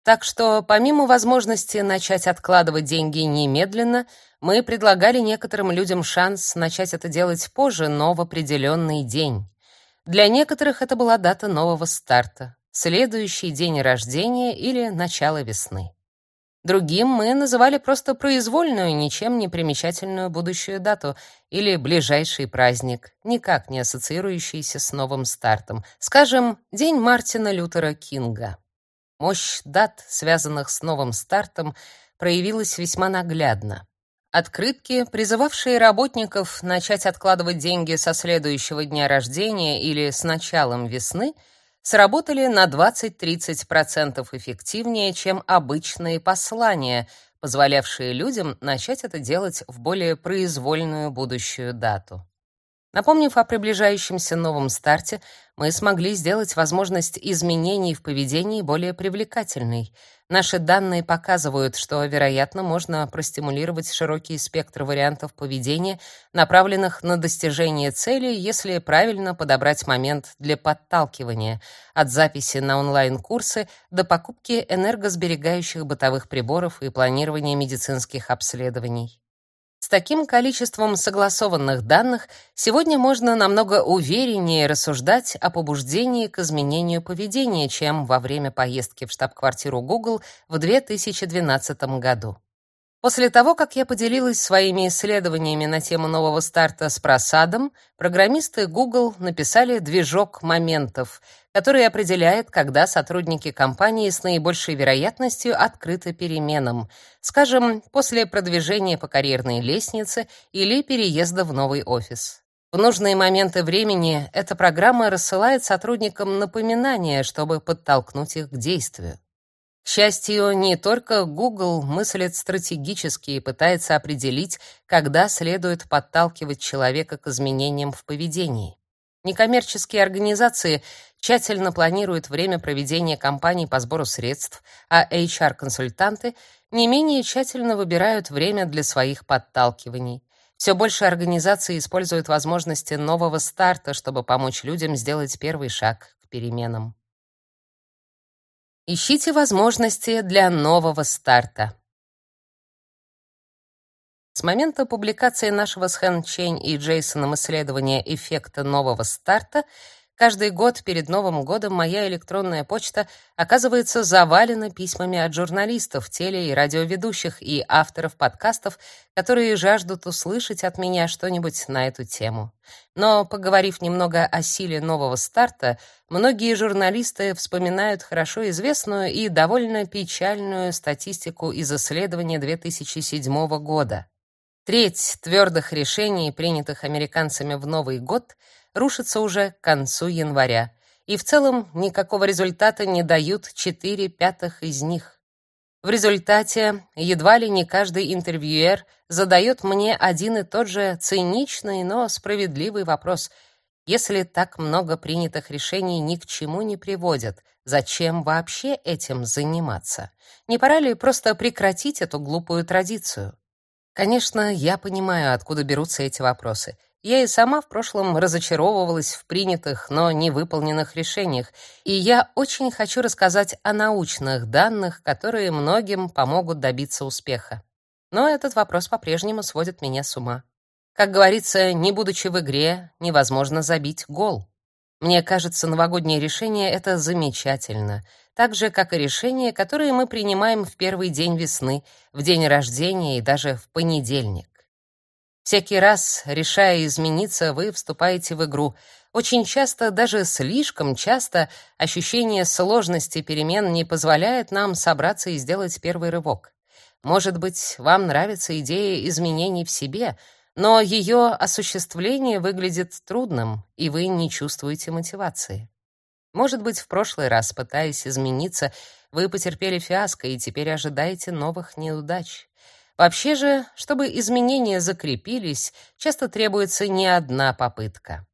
Так что, помимо возможности начать откладывать деньги немедленно, мы предлагали некоторым людям шанс начать это делать позже, но в определенный день. Для некоторых это была дата нового старта, следующий день рождения или начало весны. Другим мы называли просто произвольную, ничем не примечательную будущую дату или ближайший праздник, никак не ассоциирующийся с новым стартом, скажем, День Мартина Лютера Кинга. Мощь дат, связанных с новым стартом, проявилась весьма наглядно. Открытки, призывавшие работников начать откладывать деньги со следующего дня рождения или с началом весны, сработали на 20-30% эффективнее, чем обычные послания, позволявшие людям начать это делать в более произвольную будущую дату. Напомнив о приближающемся новом старте, мы смогли сделать возможность изменений в поведении более привлекательной. Наши данные показывают, что, вероятно, можно простимулировать широкий спектр вариантов поведения, направленных на достижение цели, если правильно подобрать момент для подталкивания, от записи на онлайн-курсы до покупки энергосберегающих бытовых приборов и планирования медицинских обследований. С таким количеством согласованных данных сегодня можно намного увереннее рассуждать о побуждении к изменению поведения, чем во время поездки в штаб-квартиру Google в 2012 году. После того, как я поделилась своими исследованиями на тему нового старта с просадом, программисты Google написали движок моментов, который определяет, когда сотрудники компании с наибольшей вероятностью открыты переменам, скажем, после продвижения по карьерной лестнице или переезда в новый офис. В нужные моменты времени эта программа рассылает сотрудникам напоминания, чтобы подтолкнуть их к действию. К счастью, не только Google мыслит стратегически и пытается определить, когда следует подталкивать человека к изменениям в поведении. Некоммерческие организации тщательно планируют время проведения кампаний по сбору средств, а HR-консультанты не менее тщательно выбирают время для своих подталкиваний. Все больше организаций используют возможности нового старта, чтобы помочь людям сделать первый шаг к переменам. Ищите возможности для нового старта. С момента публикации нашего с Хэн Чень и Джейсоном исследования эффекта нового старта Каждый год перед Новым годом моя электронная почта оказывается завалена письмами от журналистов, теле- и радиоведущих и авторов подкастов, которые жаждут услышать от меня что-нибудь на эту тему. Но, поговорив немного о силе нового старта, многие журналисты вспоминают хорошо известную и довольно печальную статистику из исследования 2007 года. Треть твердых решений, принятых американцами в Новый год — рушится уже к концу января, и в целом никакого результата не дают 4 пятых из них. В результате едва ли не каждый интервьюер задает мне один и тот же циничный, но справедливый вопрос. Если так много принятых решений ни к чему не приводят, зачем вообще этим заниматься? Не пора ли просто прекратить эту глупую традицию? Конечно, я понимаю, откуда берутся эти вопросы. Я и сама в прошлом разочаровывалась в принятых, но не выполненных решениях, и я очень хочу рассказать о научных данных, которые многим помогут добиться успеха. Но этот вопрос по-прежнему сводит меня с ума. Как говорится, не будучи в игре, невозможно забить гол. Мне кажется, новогодние решения это замечательно, так же как и решения, которые мы принимаем в первый день весны, в день рождения и даже в понедельник. Всякий раз, решая измениться, вы вступаете в игру. Очень часто, даже слишком часто, ощущение сложности перемен не позволяет нам собраться и сделать первый рывок. Может быть, вам нравится идея изменений в себе, но ее осуществление выглядит трудным, и вы не чувствуете мотивации. Может быть, в прошлый раз, пытаясь измениться, вы потерпели фиаско и теперь ожидаете новых неудач. Вообще же, чтобы изменения закрепились, часто требуется не одна попытка.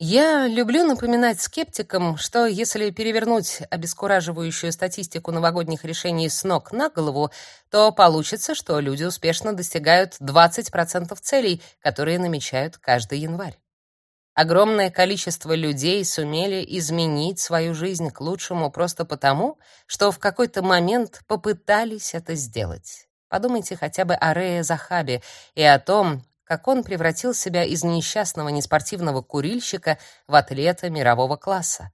Я люблю напоминать скептикам, что если перевернуть обескураживающую статистику новогодних решений с ног на голову, то получится, что люди успешно достигают 20% целей, которые намечают каждый январь. Огромное количество людей сумели изменить свою жизнь к лучшему просто потому, что в какой-то момент попытались это сделать. Подумайте хотя бы о Рее Захабе и о том, как он превратил себя из несчастного неспортивного курильщика в атлета мирового класса.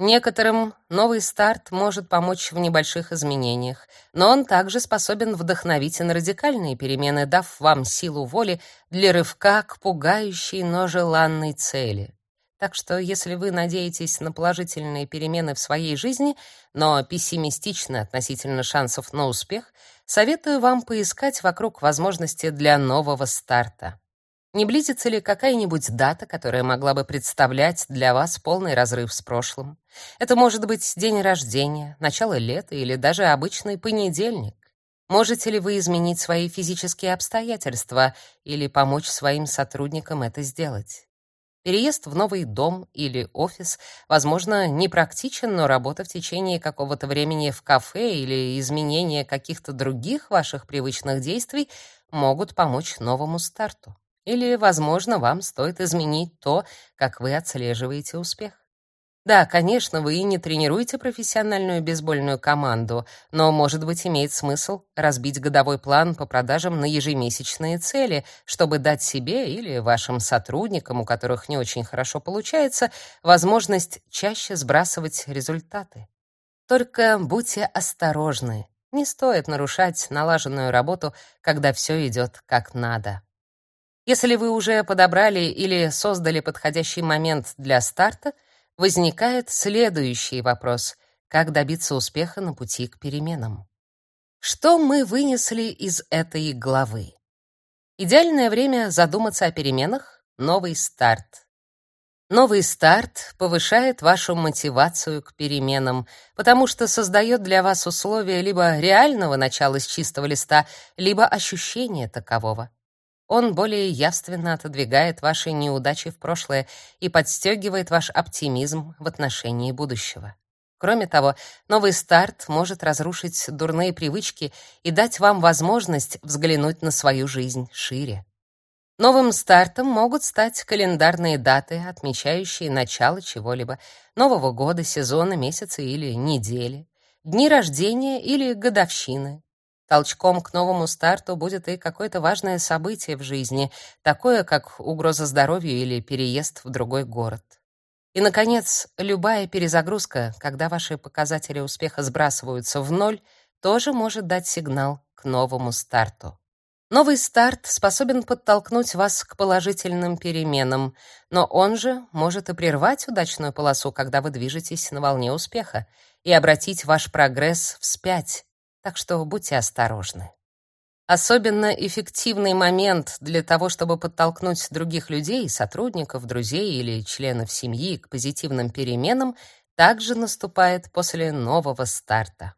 Некоторым новый старт может помочь в небольших изменениях, но он также способен вдохновить на радикальные перемены, дав вам силу воли для рывка к пугающей, но желанной цели. Так что, если вы надеетесь на положительные перемены в своей жизни, но пессимистичны относительно шансов на успех, советую вам поискать вокруг возможности для нового старта. Не близится ли какая-нибудь дата, которая могла бы представлять для вас полный разрыв с прошлым? Это может быть день рождения, начало лета или даже обычный понедельник. Можете ли вы изменить свои физические обстоятельства или помочь своим сотрудникам это сделать? Переезд в новый дом или офис, возможно, непрактичен, но работа в течение какого-то времени в кафе или изменение каких-то других ваших привычных действий могут помочь новому старту. Или, возможно, вам стоит изменить то, как вы отслеживаете успех. Да, конечно, вы не тренируете профессиональную бейсбольную команду, но, может быть, имеет смысл разбить годовой план по продажам на ежемесячные цели, чтобы дать себе или вашим сотрудникам, у которых не очень хорошо получается, возможность чаще сбрасывать результаты. Только будьте осторожны. Не стоит нарушать налаженную работу, когда все идет как надо. Если вы уже подобрали или создали подходящий момент для старта — возникает следующий вопрос: как добиться успеха на пути к переменам? Что мы вынесли из этой главы? Идеальное время задуматься о переменах новый старт. Новый старт повышает вашу мотивацию к переменам, потому что создает для вас условия либо реального начала с чистого листа, либо ощущения такового. Он более явственно отодвигает ваши неудачи в прошлое и подстегивает ваш оптимизм в отношении будущего. Кроме того, новый старт может разрушить дурные привычки и дать вам возможность взглянуть на свою жизнь шире. Новым стартом могут стать календарные даты, отмечающие начало чего-либо, Нового года, сезона, месяца или недели, дни рождения или годовщины, Толчком к новому старту будет и какое-то важное событие в жизни, такое как угроза здоровью или переезд в другой город. И, наконец, любая перезагрузка, когда ваши показатели успеха сбрасываются в ноль, тоже может дать сигнал к новому старту. Новый старт способен подтолкнуть вас к положительным переменам, но он же может и прервать удачную полосу, когда вы движетесь на волне успеха, и обратить ваш прогресс вспять, так что будьте осторожны. Особенно эффективный момент для того, чтобы подтолкнуть других людей, сотрудников, друзей или членов семьи к позитивным переменам, также наступает после нового старта.